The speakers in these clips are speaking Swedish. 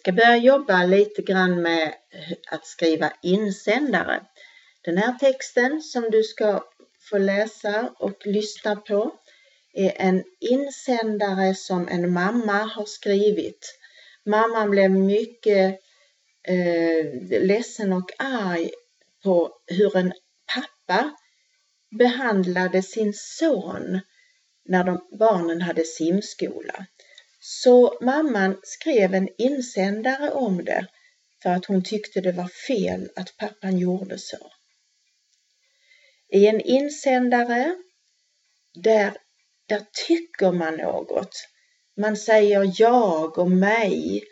Vi ska börja jobba lite grann med att skriva insändare. Den här texten som du ska få läsa och lyssna på är en insändare som en mamma har skrivit. Mamman blev mycket eh, ledsen och arg på hur en pappa behandlade sin son när de, barnen hade simskola. Så mamman skrev en insändare om det för att hon tyckte det var fel att pappan gjorde så. I en insändare där, där tycker man något. Man säger jag och mig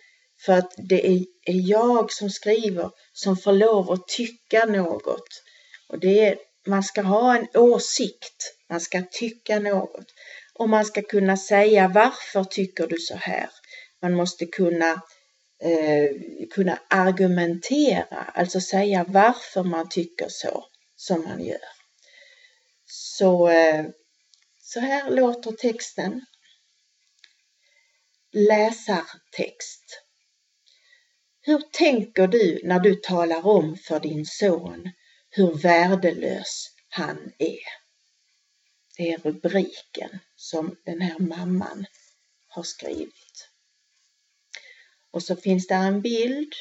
för att det är, är jag som skriver som får lov att tycka något. Och det är, man ska ha en åsikt, man ska tycka något. Och man ska kunna säga varför tycker du så här? Man måste kunna, eh, kunna argumentera, alltså säga varför man tycker så som man gör. Så, eh, så här låter texten. Läsartext. Hur tänker du när du talar om för din son hur värdelös han är? Det är rubriken som den här mamman har skrivit. Och så finns där en bild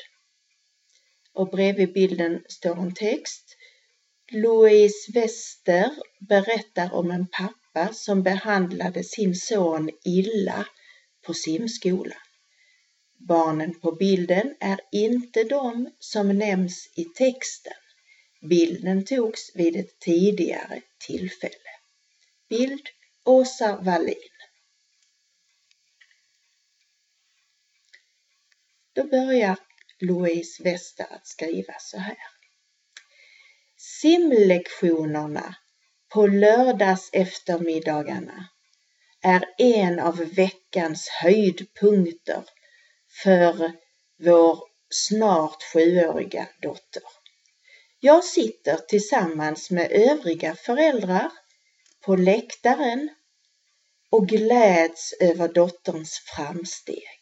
och bredvid bilden står en text. Louise Wester berättar om en pappa som behandlade sin son illa på simskolan. Barnen på bilden är inte de som nämns i texten. Bilden togs vid ett tidigare tillfälle. Bild Åsa Wallin. Då börjar Louise Wester att skriva så här. Simlektionerna på lördags eftermiddagarna är en av veckans höjdpunkter för vår snart sjuåriga dotter. Jag sitter tillsammans med övriga föräldrar på läktaren och gläds över dotterns framsteg.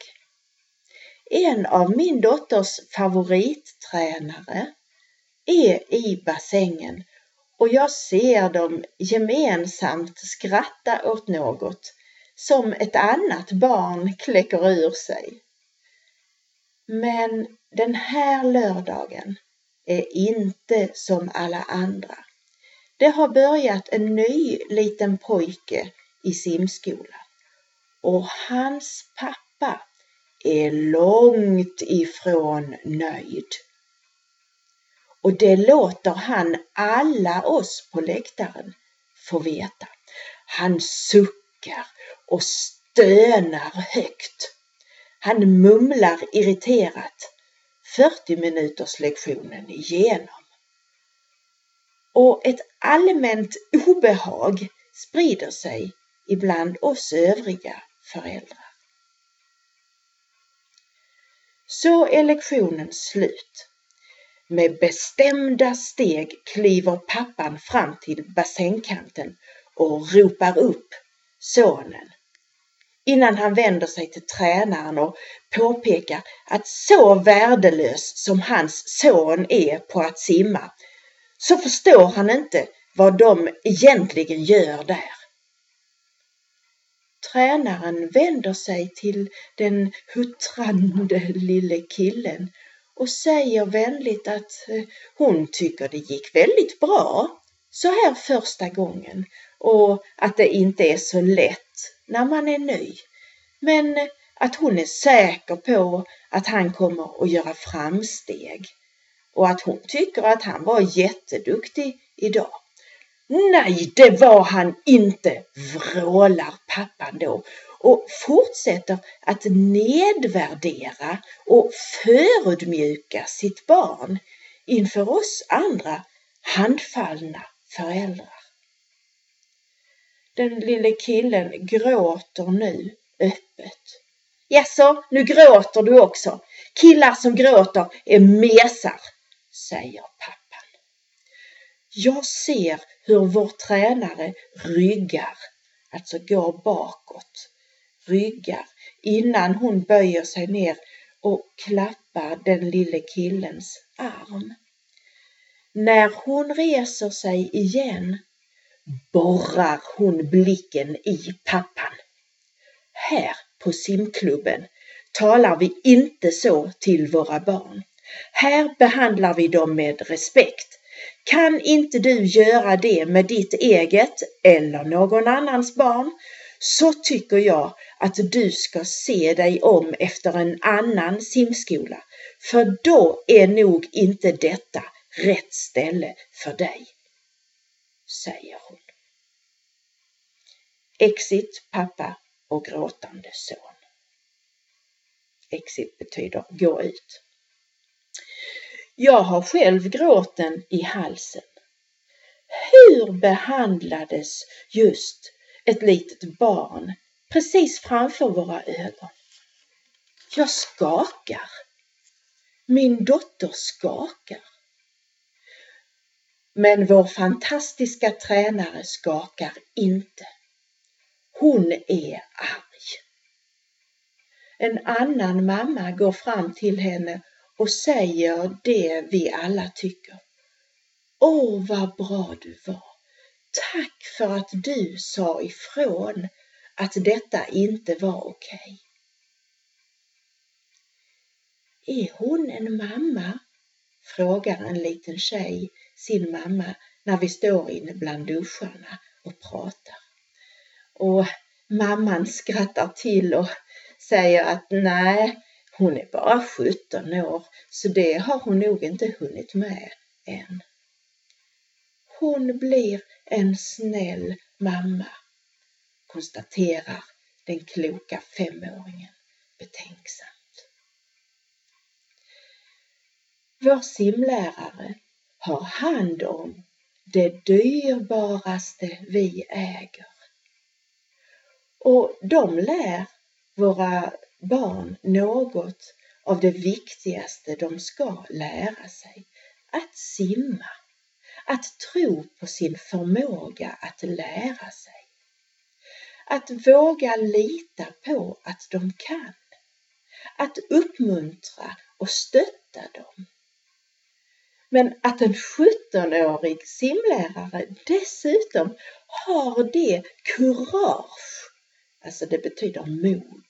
En av min dotters favorittränare är i bassängen och jag ser dem gemensamt skratta åt något som ett annat barn kläcker ur sig. Men den här lördagen är inte som alla andra. Det har börjat en ny liten pojke i simskolan och hans pappa är långt ifrån nöjd. Och det låter han alla oss på läktaren få veta. Han suckar och stönar högt. Han mumlar irriterat 40 minuters lektionen igenom och ett allmänt obehag sprider sig ibland oss övriga föräldrar. Så är lektionen slut. Med bestämda steg kliver pappan fram till bassängkanten och ropar upp sonen innan han vänder sig till tränaren och påpekar att så värdelös som hans son är på att simma så förstår han inte vad de egentligen gör där. Tränaren vänder sig till den huttrande lille killen och säger vänligt att eh, hon tycker det gick väldigt bra så här första gången och att det inte är så lätt när man är ny. Men att hon är säker på att han kommer att göra framsteg och att hon tycker att han var jätteduktig idag. Nej, det var han inte, vrålar pappan då och fortsätter att nedvärdera och förödmjuka sitt barn inför oss andra handfallna föräldrar. Den lille killen gråter nu öppet. Jaså, nu gråter du också? Killar som gråter är mesar, säger pappan. Jag ser hur vår tränare ryggar, alltså går bakåt, ryggar innan hon böjer sig ner och klappar den lille killens arm. När hon reser sig igen borrar hon blicken i pappan. Här på simklubben talar vi inte så till våra barn. Här behandlar vi dem med respekt. Kan inte du göra det med ditt eget eller någon annans barn så tycker jag att du ska se dig om efter en annan simskola. För då är nog inte detta rätt ställe för dig, säger hon. Exit pappa och gråtande son. Exit betyder gå ut. Jag har själv gråten i halsen. Hur behandlades just ett litet barn precis framför våra ögon? Jag skakar. Min dotter skakar. Men vår fantastiska tränare skakar inte. Hon är arg. En annan mamma går fram till henne och säger det vi alla tycker. Åh, vad bra du var! Tack för att du sa ifrån att detta inte var okej. Är hon en mamma? frågar en liten tjej sin mamma när vi står inne bland duscharna och pratar. Och mamman skrattar till och säger att nej, hon är bara 17 år så det har hon nog inte hunnit med än. Hon blir en snäll mamma, konstaterar den kloka femåringen betänksamt. Vår simlärare har hand om det dyrbaraste vi äger. Och de lär våra barn något av det viktigaste de ska lära sig. Att simma. Att tro på sin förmåga att lära sig. Att våga lita på att de kan. Att uppmuntra och stötta dem. Men att en 17-årig simlärare dessutom har det kurage, alltså det betyder mod,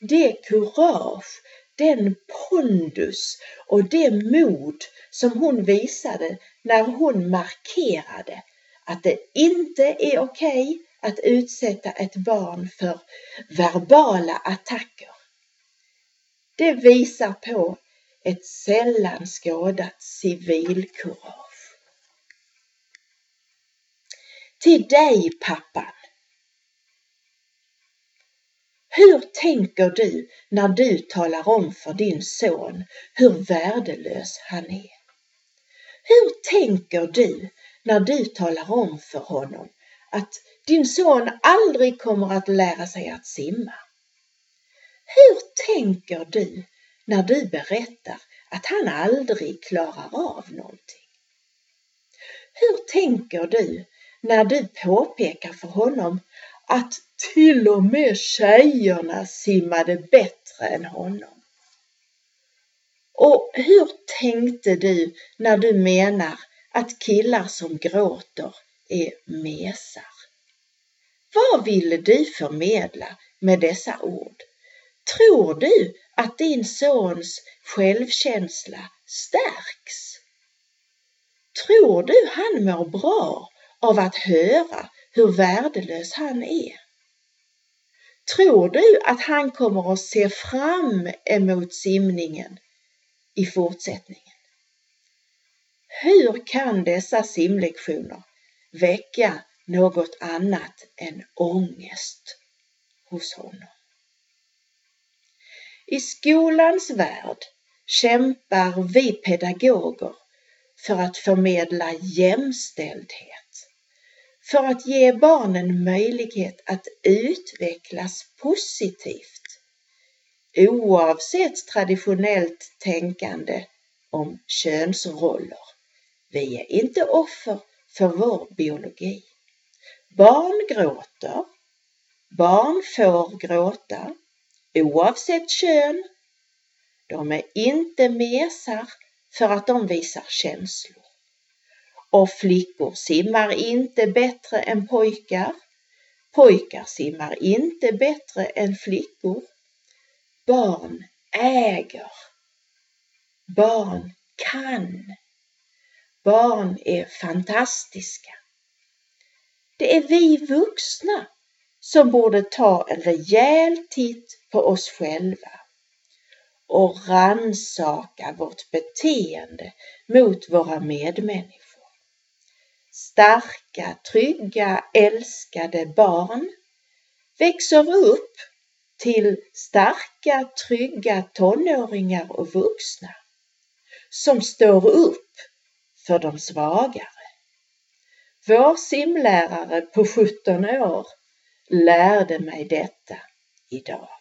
det kurage, den pondus och det mod som hon visade när hon markerade att det inte är okej att utsätta ett barn för verbala attacker. Det visar på ett sällan skådat civilkurage. Till dig pappan. Hur tänker du när du talar om för din son hur värdelös han är? Hur tänker du när du talar om för honom att din son aldrig kommer att lära sig att simma? Hur tänker du när du berättar att han aldrig klarar av någonting? Hur tänker du när du påpekar för honom att till och med tjejerna simmade bättre än honom? Och hur tänkte du när du menar att killar som gråter är mesar? Vad ville du förmedla med dessa ord? Tror du att din sons självkänsla stärks? Tror du han mår bra av att höra hur värdelös han är? Tror du att han kommer att se fram emot simningen i fortsättningen? Hur kan dessa simlektioner väcka något annat än ångest hos honom? I skolans värld kämpar vi pedagoger för att förmedla jämställdhet, för att ge barnen möjlighet att utvecklas positivt oavsett traditionellt tänkande om könsroller. Vi är inte offer för vår biologi. Barn gråter, Barn får gråta oavsett kön. De är inte mesar för att de visar känslor. Och flickor simmar inte bättre än pojkar. Pojkar simmar inte bättre än flickor. Barn äger. Barn kan. Barn är fantastiska. Det är vi vuxna som borde ta en rejäl titt på oss själva och ransaka vårt beteende mot våra medmänniskor. Starka, trygga, älskade barn växer upp till starka, trygga tonåringar och vuxna som står upp för de svagare. Vår simlärare på 17 år lärde mig detta idag.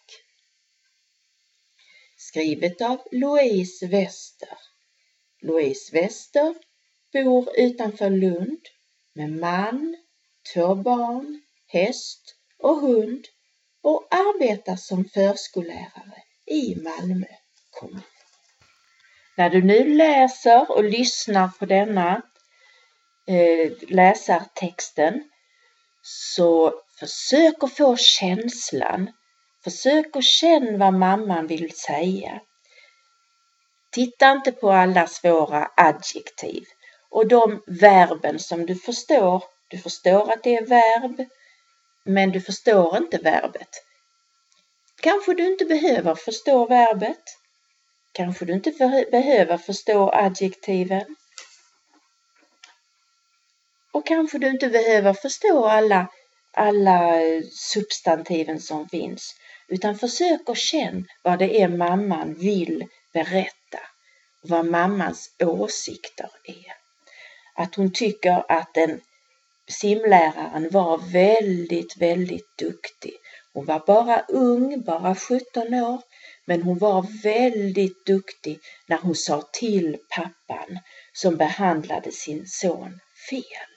Skrivet av Louise Wester. Louise Wester bor utanför Lund med man, två barn, häst och hund och arbetar som förskollärare i Malmö kommun. När du nu läser och lyssnar på denna eh, läsartexten så försök att få känslan. Försök att känna vad mamman vill säga. Titta inte på alla svåra adjektiv och de verben som du förstår. Du förstår att det är verb, men du förstår inte verbet. Kanske du inte behöver förstå verbet. Kanske du inte behöver förstå adjektiven. Och kanske du inte behöver förstå alla, alla eh, substantiven som finns. Utan försök att känna vad det är mamman vill berätta. Vad mammans åsikter är. Att hon tycker att den simläraren var väldigt, väldigt duktig. Hon var bara ung, bara 17 år, men hon var väldigt duktig när hon sa till pappan som behandlade sin son fel.